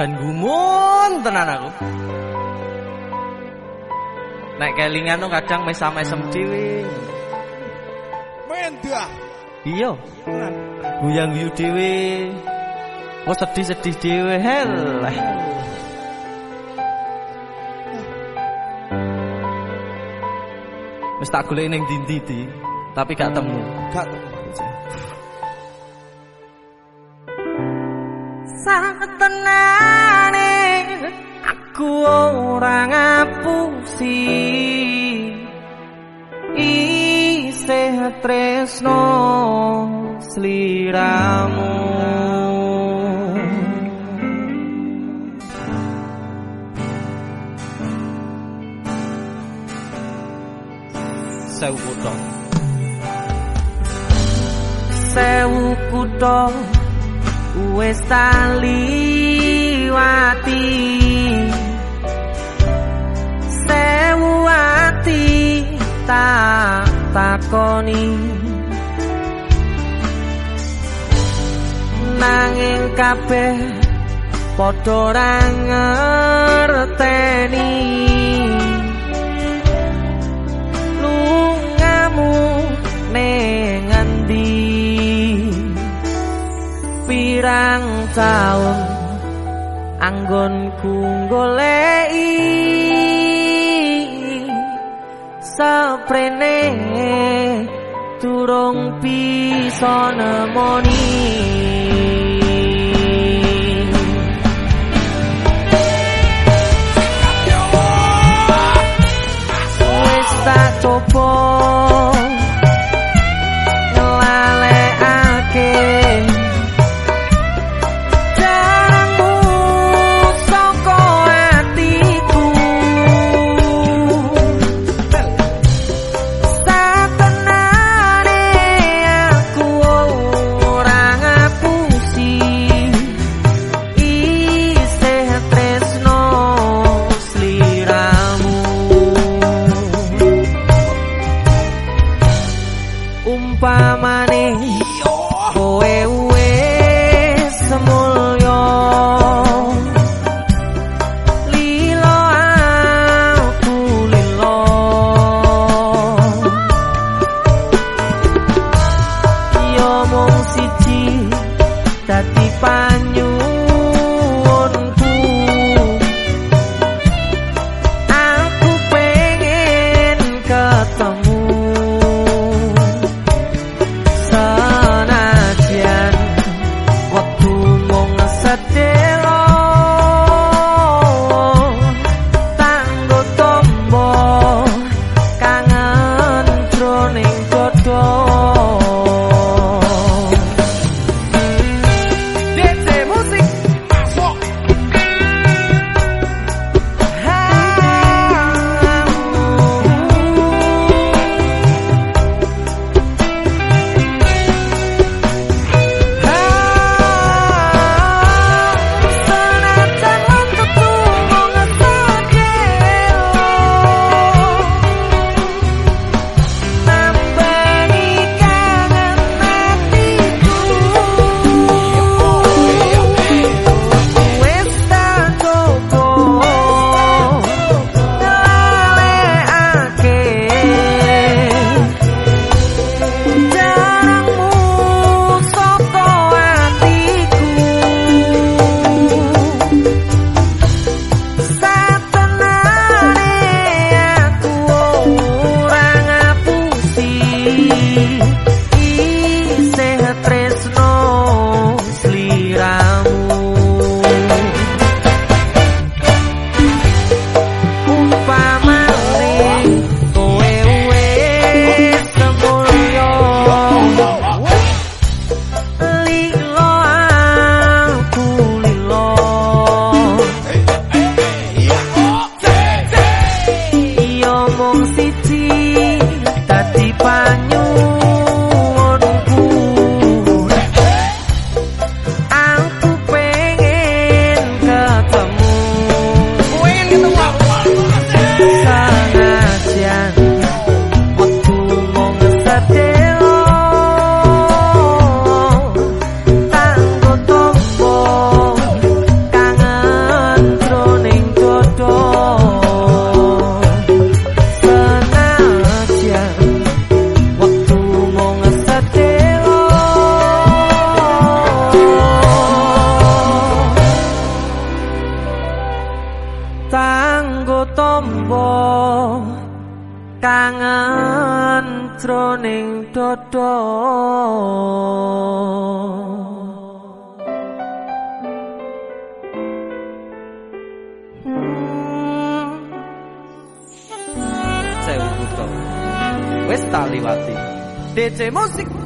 dan gumun tenan aku. Nek kelingan kadang mesam-mesem dhewe. Mendah. Iya. Guyang guyu dhewe. Oh sedih-sedih dhewe hel. Wis tak golek ning ndi-ndi tapi gak temu. Gak temu. Satenane aku ora ngapusi. Isih tresno sliramu. Sewu kutho sewu kutho wis taliwati sewu ati tak takoni. Nanging kabeh padha ora ngerteni taun anggonku goleki saprene turung bisa nemoni cohete. Kangen troning dodo Sewu buto Wes tak liwati DC musik